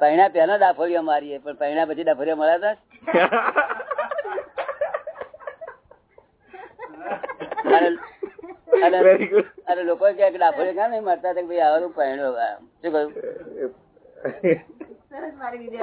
પહેણા પહેલા ડાફોડીઓ મારીએ પણ પહેણા પછી ડાફોડીઓ મળ્યા હતા અરે લોકો કે ડાફોડીઓ ક્યાં નહીં મારતા? ભાઈ આવું પહેણો શું કહ્યું? સરસ મારી દીધી